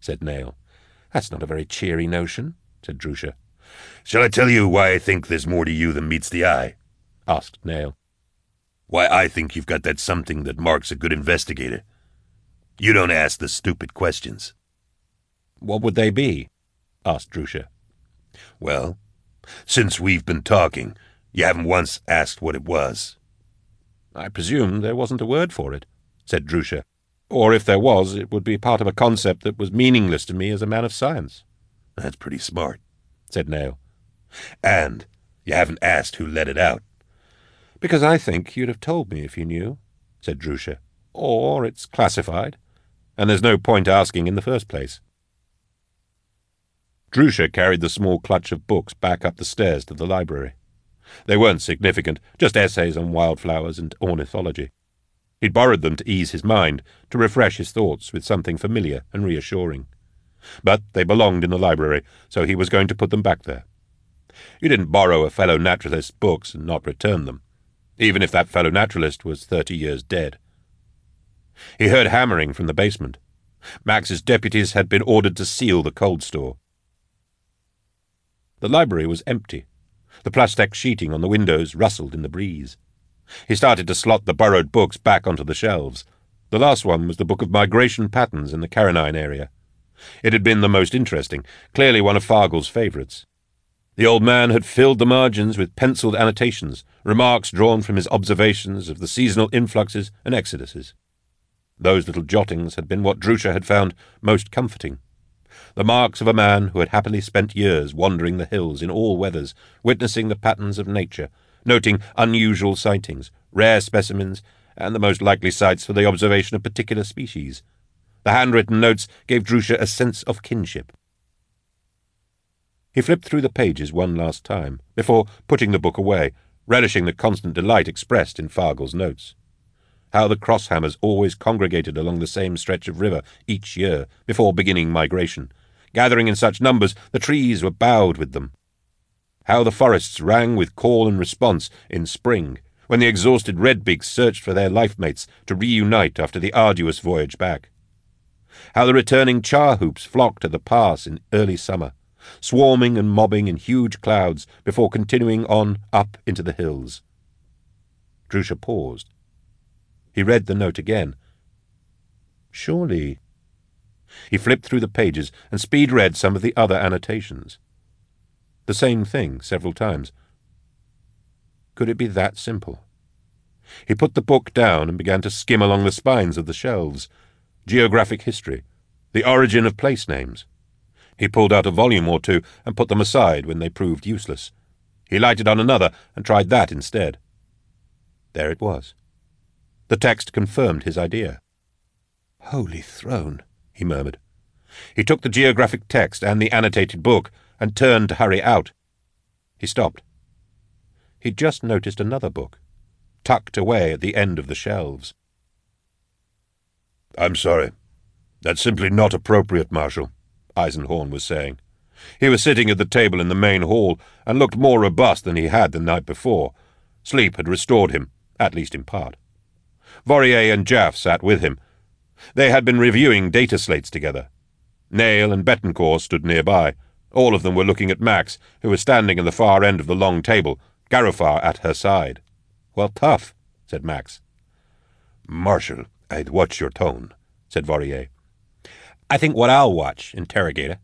said Nayl. That's not a very cheery notion, said Drusha. Shall I tell you why I think there's more to you than meets the eye? asked Nayl. Why I think you've got that something that marks a good investigator. You don't ask the stupid questions. What would they be? asked Drusha. Well, since we've been talking, you haven't once asked what it was. I presume there wasn't a word for it, said Drusha. Or if there was, it would be part of a concept that was meaningless to me as a man of science. That's pretty smart, said Nayl. And you haven't asked who let it out. Because I think you'd have told me if you knew, said Drusha. Or it's classified, and there's no point asking in the first place. Drusha carried the small clutch of books back up the stairs to the library. They weren't significant, just essays on wildflowers and ornithology. He'd borrowed them to ease his mind, to refresh his thoughts with something familiar and reassuring. But they belonged in the library, so he was going to put them back there. You didn't borrow a fellow naturalist's books and not return them, even if that fellow naturalist was thirty years dead. He heard hammering from the basement. Max's deputies had been ordered to seal the cold store. The library was empty. The plastic sheeting on the windows rustled in the breeze. He started to slot the borrowed books back onto the shelves. The last one was the Book of Migration Patterns in the Carranine area. It had been the most interesting, clearly one of Fargul's favourites. The old man had filled the margins with penciled annotations, remarks drawn from his observations of the seasonal influxes and exoduses. Those little jottings had been what Drusha had found most comforting. The marks of a man who had happily spent years wandering the hills in all weathers, witnessing the patterns of nature, noting unusual sightings, rare specimens, and the most likely sites for the observation of particular species. The handwritten notes gave Drusha a sense of kinship. He flipped through the pages one last time, before putting the book away, relishing the constant delight expressed in Fargul's notes. How the crosshammers always congregated along the same stretch of river each year before beginning migration. Gathering in such numbers, the trees were bowed with them. How the forests rang with call and response in spring, when the exhausted redbeaks searched for their lifemates to reunite after the arduous voyage back. How the returning charhoops flocked to the pass in early summer swarming and mobbing in huge clouds before continuing on up into the hills. Drusha paused. He read the note again. Surely. He flipped through the pages and speed read some of the other annotations. The same thing several times. Could it be that simple? He put the book down and began to skim along the spines of the shelves. Geographic history, the origin of place names, he pulled out a volume or two and put them aside when they proved useless. He lighted on another and tried that instead. There it was. The text confirmed his idea. Holy throne, he murmured. He took the geographic text and the annotated book and turned to hurry out. He stopped. He'd just noticed another book, tucked away at the end of the shelves. I'm sorry. That's simply not appropriate, Marshal. Eisenhorn was saying. He was sitting at the table in the main hall and looked more robust than he had the night before. Sleep had restored him, at least in part. Vorier and Jaff sat with him. They had been reviewing data slates together. Nayl and Betancourt stood nearby. All of them were looking at Max, who was standing in the far end of the long table, Garofar at her side. Well, tough, said Max. Marshal, I'd watch your tone, said Vorier. I think what I'll watch, interrogator,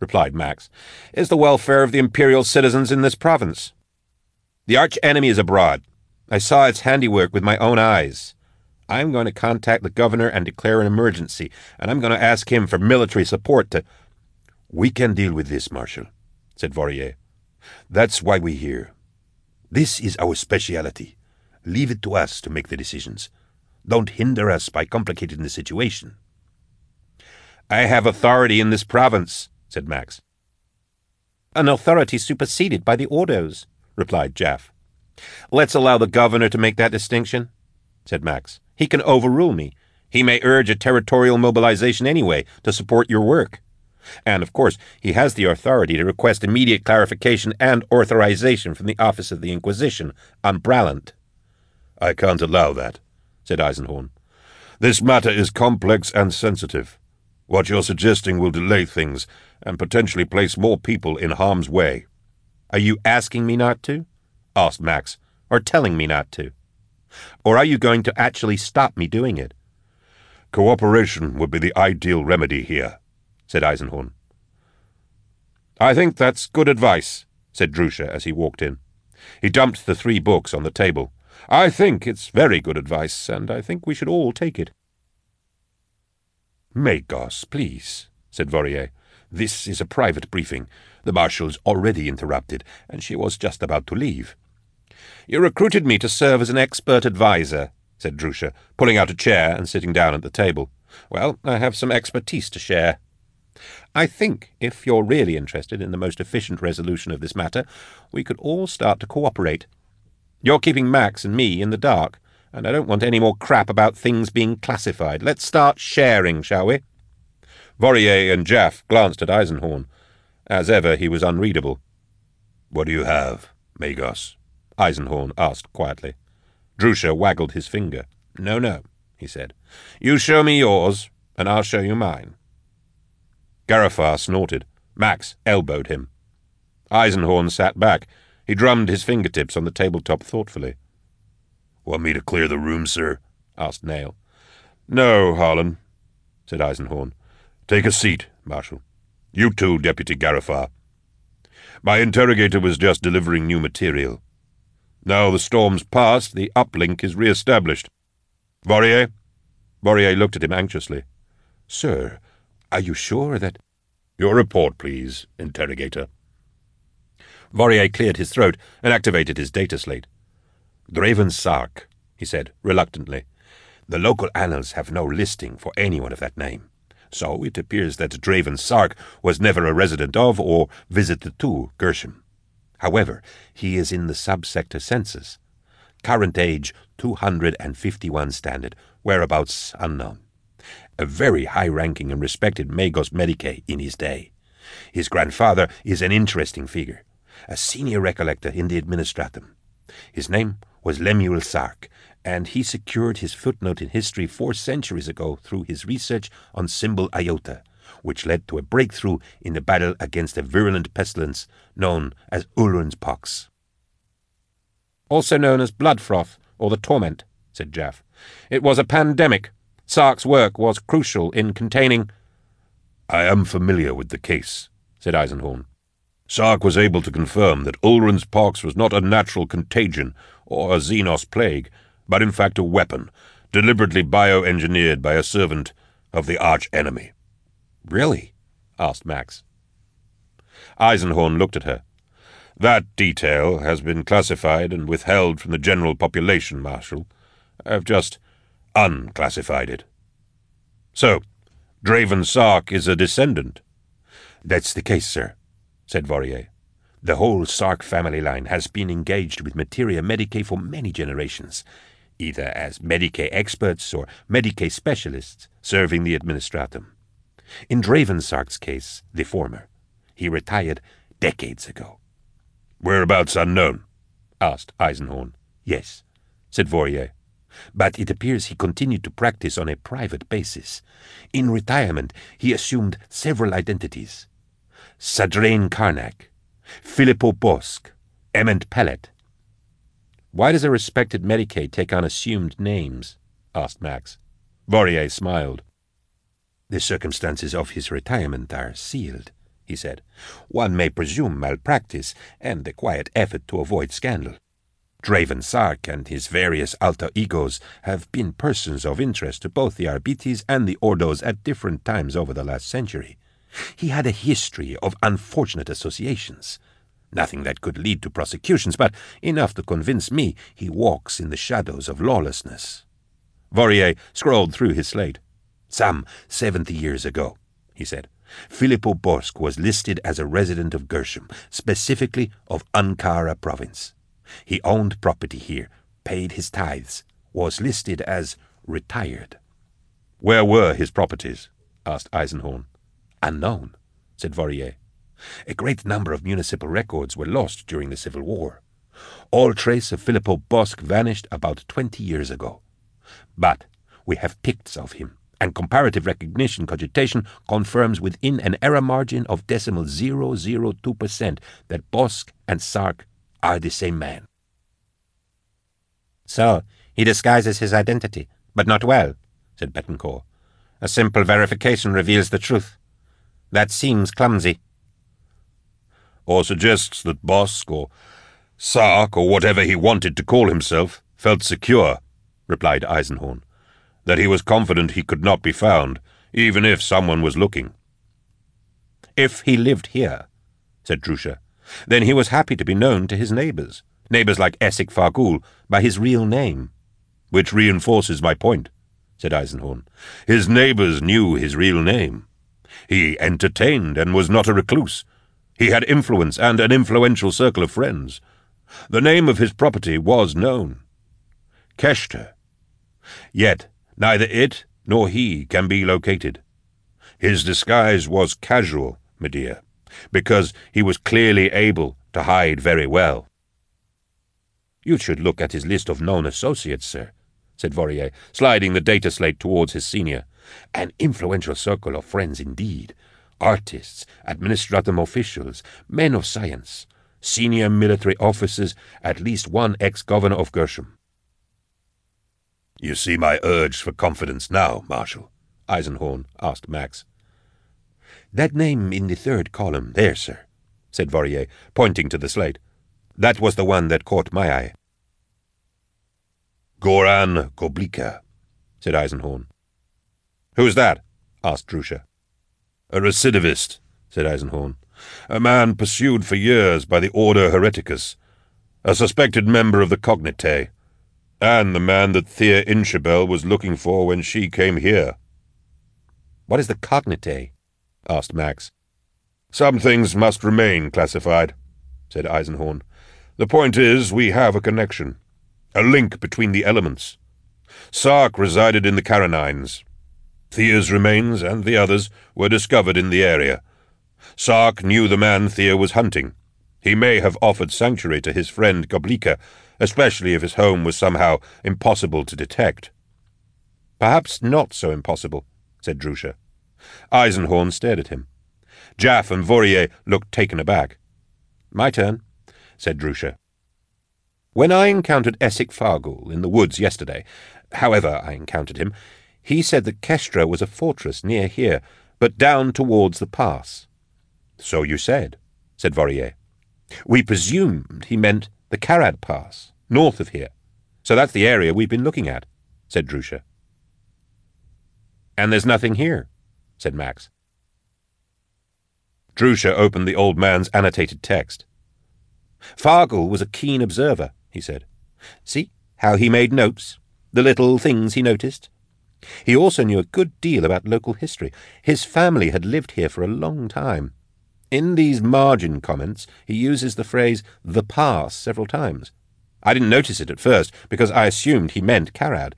replied Max, is the welfare of the imperial citizens in this province. The arch enemy is abroad. I saw its handiwork with my own eyes. I'm going to contact the governor and declare an emergency, and I'm going to ask him for military support to. We can deal with this, Marshal, said Vorier. That's why we're here. This is our speciality. Leave it to us to make the decisions. Don't hinder us by complicating the situation. I have authority in this province, said Max. An authority superseded by the Ordos, replied Jaff. Let's allow the governor to make that distinction, said Max. He can overrule me. He may urge a territorial mobilization anyway to support your work. And, of course, he has the authority to request immediate clarification and authorization from the Office of the Inquisition on Bralant. I can't allow that, said Eisenhorn. This matter is complex and sensitive. What you're suggesting will delay things and potentially place more people in harm's way. Are you asking me not to? asked Max, or telling me not to? Or are you going to actually stop me doing it? Cooperation would be the ideal remedy here, said Eisenhorn. I think that's good advice, said Drusha as he walked in. He dumped the three books on the table. I think it's very good advice, and I think we should all take it. Magos, please, said Vorier. This is a private briefing. The Marshal's already interrupted, and she was just about to leave. You recruited me to serve as an expert adviser, said Drusha, pulling out a chair and sitting down at the table. Well, I have some expertise to share. I think, if you're really interested in the most efficient resolution of this matter, we could all start to cooperate. You're keeping Max and me in the dark and I don't want any more crap about things being classified. Let's start sharing, shall we? Vorier and Jaff glanced at Eisenhorn. As ever, he was unreadable. What do you have, Magos? Eisenhorn asked quietly. Drusha waggled his finger. No, no, he said. You show me yours, and I'll show you mine. Garofar snorted. Max elbowed him. Eisenhorn sat back. He drummed his fingertips on the tabletop thoughtfully. Want me to clear the room, sir? asked Nayl. No, Harlan, said Eisenhorn. Take a seat, Marshal. You too, Deputy Garofar. My interrogator was just delivering new material. Now the storm's past, the uplink is re-established. Vorier? Vorier looked at him anxiously. Sir, are you sure that... Your report, please, interrogator. Vorier cleared his throat and activated his data slate. Draven Sark, he said reluctantly. The local annals have no listing for anyone of that name. So it appears that Draven Sark was never a resident of or visited to Gershom. However, he is in the subsector census. Current age 251 standard, whereabouts unknown. A very high ranking and respected Magos Medicae in his day. His grandfather is an interesting figure, a senior recollector in the administratum. His name was Lemuel Sark, and he secured his footnote in history four centuries ago through his research on symbol iota, which led to a breakthrough in the battle against a virulent pestilence known as Ulrun's pox. Also known as blood froth or the torment, said Jaff. It was a pandemic. Sark's work was crucial in containing. I am familiar with the case, said Eisenhorn. Sark was able to confirm that Ulrun's pox was not a natural contagion or a Xenos plague, but in fact a weapon, deliberately bioengineered by a servant of the arch-enemy. Really? asked Max. Eisenhorn looked at her. That detail has been classified and withheld from the general population, Marshal. I've just unclassified it. So, Draven Sark is a descendant? That's the case, sir, said Vorier. The whole Sark family line has been engaged with Materia Medicae for many generations, either as Medicae experts or Medicae specialists serving the administratum. In Draven Sark's case, the former. He retired decades ago. Whereabouts unknown? asked Eisenhorn. Yes, said Vorier. But it appears he continued to practice on a private basis. In retirement, he assumed several identities. Sadrain Karnak, Filippo Bosk, Ement Pellet. Why does a respected Medicae take on assumed names? asked Max. Vorier smiled. The circumstances of his retirement are sealed, he said. One may presume malpractice and the quiet effort to avoid scandal. Draven Sark and his various alter egos have been persons of interest to both the Arbites and the Ordos at different times over the last century. He had a history of unfortunate associations. Nothing that could lead to prosecutions, but enough to convince me he walks in the shadows of lawlessness. Vorier scrolled through his slate. Some seventy years ago, he said, Filippo Bosk was listed as a resident of Gershom, specifically of Ankara province. He owned property here, paid his tithes, was listed as retired. Where were his properties? asked Eisenhorn. Unknown, said Vorier. A great number of municipal records were lost during the Civil War. All trace of Filippo Bosk vanished about twenty years ago. But we have picts of him, and comparative recognition cogitation confirms within an error margin of decimal 002% that Bosk and Sark are the same man. So, he disguises his identity, but not well, said Betancourt. A simple verification reveals the truth. That seems clumsy. Or suggests that Bosk or Sark or whatever he wanted to call himself felt secure, replied Eisenhorn. That he was confident he could not be found, even if someone was looking. If he lived here, said Drusha, then he was happy to be known to his neighbours, neighbours like Essek Fargul, by his real name. Which reinforces my point, said Eisenhorn. His neighbours knew his real name. He entertained and was not a recluse. He had influence and an influential circle of friends. The name of his property was known. Kestra. Yet neither it nor he can be located. His disguise was casual, Medea because he was clearly able to hide very well. You should look at his list of known associates, sir, said Vorier, sliding the data slate towards his senior. An influential circle of friends indeed. Artists, administratum officials, men of science, senior military officers, at least one ex-governor of Gershom. You see my urge for confidence now, Marshal? Eisenhorn asked Max. That name in the third column, there, sir, said Vorier, pointing to the slate. That was the one that caught my eye. Goran Goblika, said Eisenhorn. Who's that? asked Drusha. A recidivist, said Eisenhorn. A man pursued for years by the Ordo Hereticus. A suspected member of the Cognitae. And the man that Thea Inchabel was looking for when she came here. What is the Cognitae? asked Max. Some things must remain classified, said Eisenhorn. The point is, we have a connection, a link between the elements. Sark resided in the Carranines. Thea's remains and the others were discovered in the area. Sark knew the man Thea was hunting. He may have offered sanctuary to his friend Goblika, especially if his home was somehow impossible to detect. Perhaps not so impossible, said Drusha. Eisenhorn stared at him. Jaff and Vorier looked taken aback. My turn, said Drusha. When I encountered Essek Fargul in the woods yesterday, however I encountered him, he said that Kestra was a fortress near here, but down towards the pass. So you said, said Vorier. We presumed he meant the Karad Pass, north of here. So that's the area we've been looking at, said Drusha. And there's nothing here, said Max. Drusha opened the old man's annotated text. Fargul was a keen observer, he said. See how he made notes, the little things he noticed. He also knew a good deal about local history. His family had lived here for a long time. In these margin comments, he uses the phrase the pass several times. I didn't notice it at first, because I assumed he meant Karad.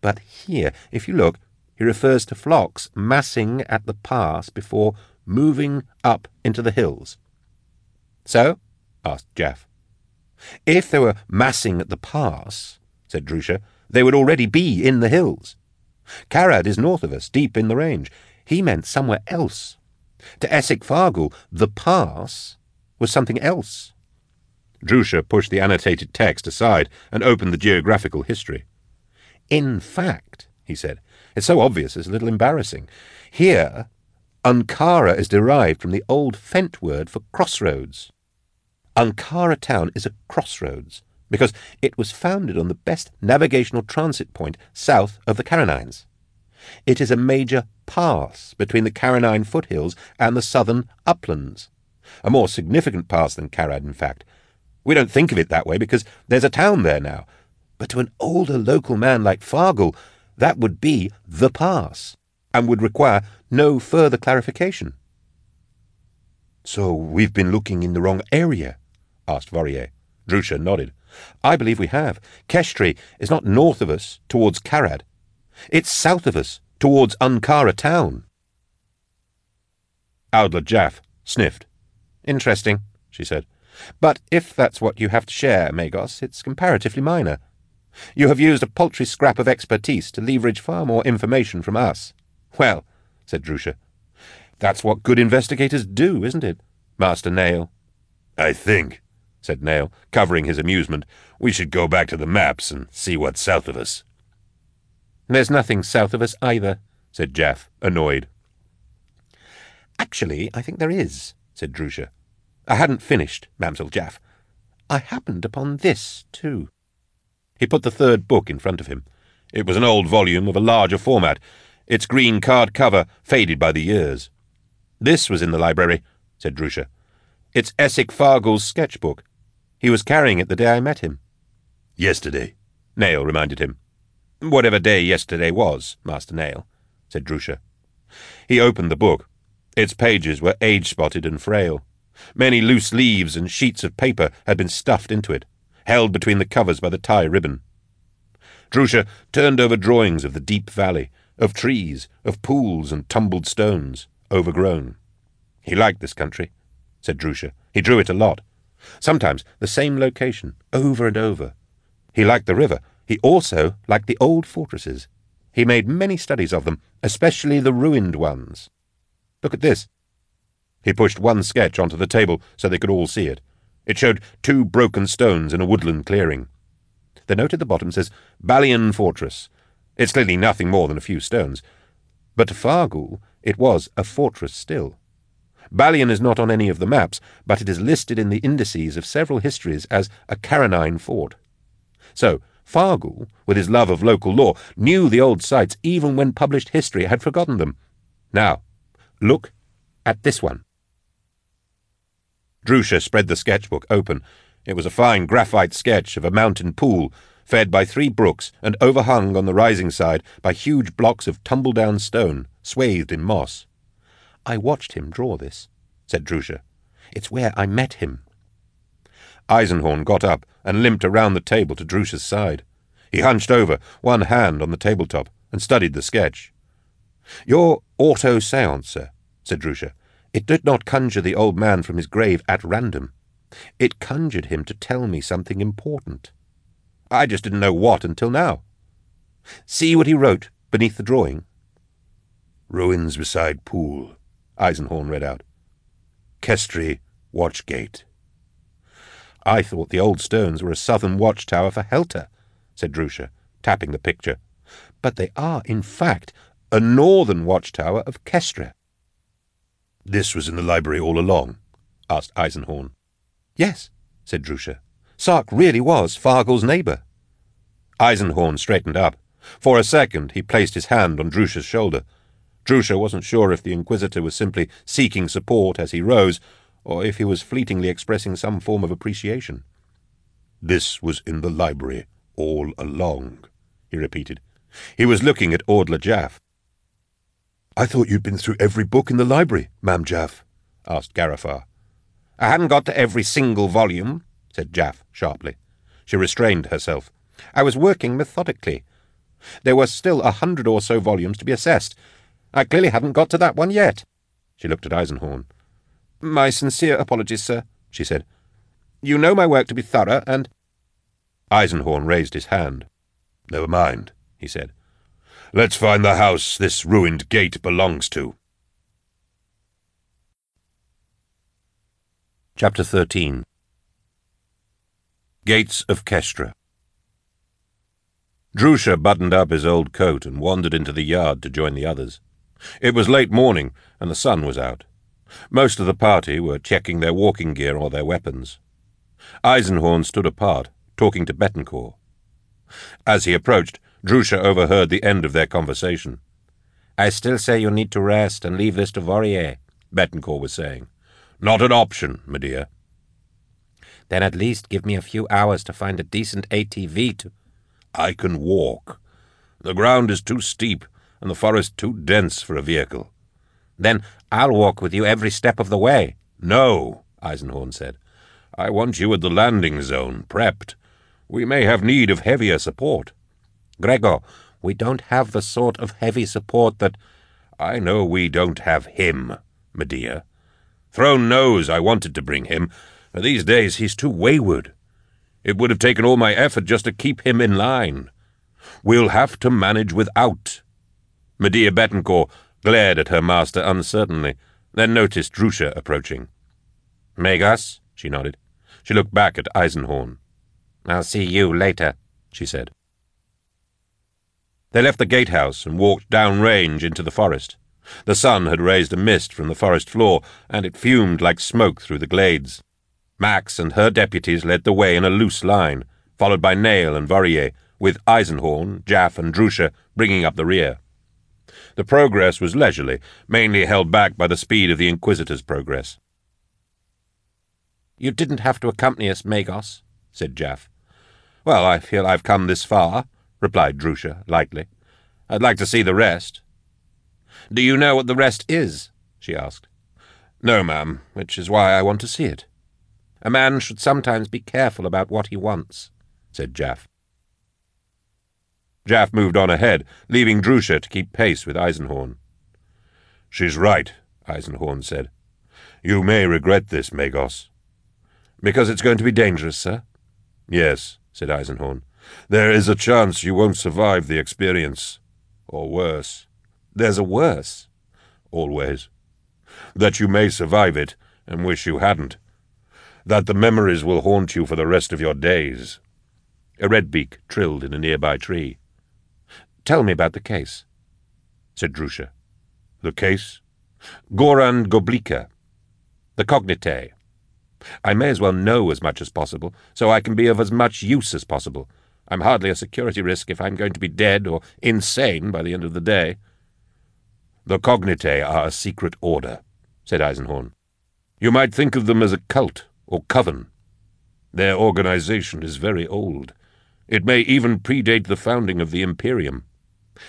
But here, if you look, he refers to flocks massing at the pass before moving up into the hills. So? asked Jaff. If they were massing at the pass, said Drusha, they would already be in the hills. Karad is north of us, deep in the range. He meant somewhere else. To Essek Fargul, the pass was something else. Drusha pushed the annotated text aside and opened the geographical history. In fact, he said, it's so obvious it's a little embarrassing. Here, Ankara is derived from the old Fent word for crossroads. Ankara town is a crossroads because it was founded on the best navigational transit point south of the Carranines. It is a major pass between the Carranine foothills and the southern uplands. A more significant pass than Karad, in fact. We don't think of it that way because there's a town there now. But to an older local man like Fargul, that would be the pass, and would require no further clarification. So we've been looking in the wrong area? asked Vorier. Drusha nodded. I believe we have. Kestra is not north of us, towards Karad. It's south of us, towards Ankara town. Ordla Jaff sniffed. Interesting, she said. But if that's what you have to share, Magos, it's comparatively minor. You have used a paltry scrap of expertise to leverage far more information from us. Well, said Drusha, that's what good investigators do, isn't it, Master Nayl? I think, said Nayl, covering his amusement, we should go back to the maps and see what's south of us. There's nothing south of us either, said Jaff, annoyed. Actually, I think there is, said Drusha. I hadn't finished, Mamselle Jaff. I happened upon this, too. He put the third book in front of him. It was an old volume of a larger format, its green card cover faded by the years. This was in the library, said Drusha. It's Essek Fargul's sketchbook. He was carrying it the day I met him. Yesterday, Nayl reminded him. Whatever day yesterday was, Master Nayl, said Drusha. He opened the book. Its pages were age-spotted and frail. Many loose leaves and sheets of paper had been stuffed into it, held between the covers by the tie ribbon. Drusha turned over drawings of the deep valley, of trees, of pools and tumbled stones, overgrown. He liked this country, said Drusha. He drew it a lot. Sometimes the same location, over and over. He liked the river. He also liked the old fortresses. He made many studies of them, especially the ruined ones. Look at this. He pushed one sketch onto the table so they could all see it. It showed two broken stones in a woodland clearing. The note at the bottom says, Balian Fortress. It's clearly nothing more than a few stones. But to Fargul, it was a fortress still. Balian is not on any of the maps, but it is listed in the indices of several histories as a Carranine fort. So, Fargul, with his love of local lore, knew the old sites even when published history had forgotten them. Now, look at this one. Drusha spread the sketchbook open. It was a fine graphite sketch of a mountain pool, fed by three brooks and overhung on the rising side by huge blocks of tumble-down stone, swathed in moss. I watched him draw this, said Drusha. It's where I met him. Eisenhorn got up and limped around the table to Drusha's side. He hunched over, one hand on the tabletop, and studied the sketch. Your auto seance, sir, said Drusha. It did not conjure the old man from his grave at random. It conjured him to tell me something important. I just didn't know what until now. See what he wrote beneath the drawing? Ruins beside pool, Eisenhorn read out. Kestra Watchgate. I thought the old stones were a southern watchtower for Helter, said Drusha, tapping the picture. But they are, in fact, a northern watchtower of Kestra. This was in the library all along? asked Eisenhorn. Yes, said Drusha. Sark really was Fargul's neighbour. Eisenhorn straightened up. For a second he placed his hand on Drusha's shoulder. Drusha wasn't sure if the Inquisitor was simply seeking support as he rose, or if he was fleetingly expressing some form of appreciation. This was in the library all along, he repeated. He was looking at Ordla Jaff. I thought you'd been through every book in the library, Mam Jaff, asked Garofar. I hadn't got to every single volume, said Jaff sharply. She restrained herself. I was working methodically. There were still a hundred or so volumes to be assessed. I clearly hadn't got to that one yet. She looked at Eisenhorn. My sincere apologies, sir, she said. You know my work to be thorough, and... Eisenhorn raised his hand. Never mind, he said. Let's find the house this ruined gate belongs to. Chapter 13 Gates of Kestra Drusha buttoned up his old coat and wandered into the yard to join the others. It was late morning, and the sun was out. Most of the party were checking their walking gear or their weapons. Eisenhorn stood apart, talking to Betancourt. As he approached, Drusha overheard the end of their conversation. I still say you need to rest and leave this to Vorier, Betancourt was saying. Not an option, Medea. Then at least give me a few hours to find a decent ATV to... I can walk. The ground is too steep, and the forest too dense for a vehicle. Then I'll walk with you every step of the way. No, Eisenhorn said. I want you at the landing zone, prepped. We may have need of heavier support. Gregor, we don't have the sort of heavy support that... I know we don't have him, Medea. Throne knows I wanted to bring him, but these days he's too wayward. It would have taken all my effort just to keep him in line. We'll have to manage without. Medea Betancourt glared at her master uncertainly, then noticed Drusha approaching. Magos? she nodded. She looked back at Eisenhorn. I'll see you later, she said. They left the gatehouse and walked downrange into the forest. The sun had raised a mist from the forest floor, and it fumed like smoke through the glades. Max and her deputies led the way in a loose line, followed by Nayl and Vorier, with Eisenhorn, Jaff, and Drusha bringing up the rear. The progress was leisurely, mainly held back by the speed of the Inquisitor's progress. You didn't have to accompany us, Magos, said Jaff. Well, I feel I've come this far, replied Drusha lightly. I'd like to see the rest. Do you know what the rest is? she asked. No, ma'am, which is why I want to see it. A man should sometimes be careful about what he wants, said Jaff. Jaff moved on ahead, leaving Drusha to keep pace with Eisenhorn. She's right, Eisenhorn said. You may regret this, Magos. Because it's going to be dangerous, sir? Yes, said Eisenhorn. There is a chance you won't survive the experience. Or worse. There's a worse. Always. That you may survive it and wish you hadn't. That the memories will haunt you for the rest of your days. A redbeak trilled in a nearby tree. Tell me about the case, said Drusha. The case? Goran Goblika. The cognitae. I may as well know as much as possible, so I can be of as much use as possible. I'm hardly a security risk if I'm going to be dead or insane by the end of the day. The cognitae are a secret order, said Eisenhorn. You might think of them as a cult or coven. Their organization is very old. It may even predate the founding of the Imperium.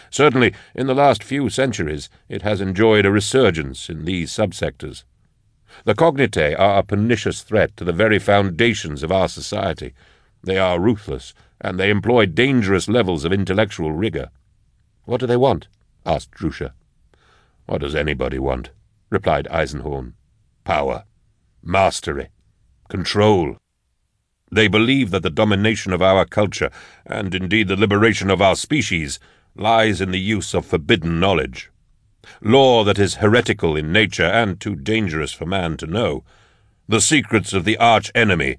Certainly, in the last few centuries, it has enjoyed a resurgence in these subsectors. The cognitae are a pernicious threat to the very foundations of our society. They are ruthless, and they employ dangerous levels of intellectual rigor. What do they want? asked Drusha. What does anybody want? replied Eisenhorn. Power, mastery, control. They believe that the domination of our culture, and indeed the liberation of our species, lies in the use of forbidden knowledge. lore that is heretical in nature and too dangerous for man to know. The secrets of the arch enemy